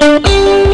Música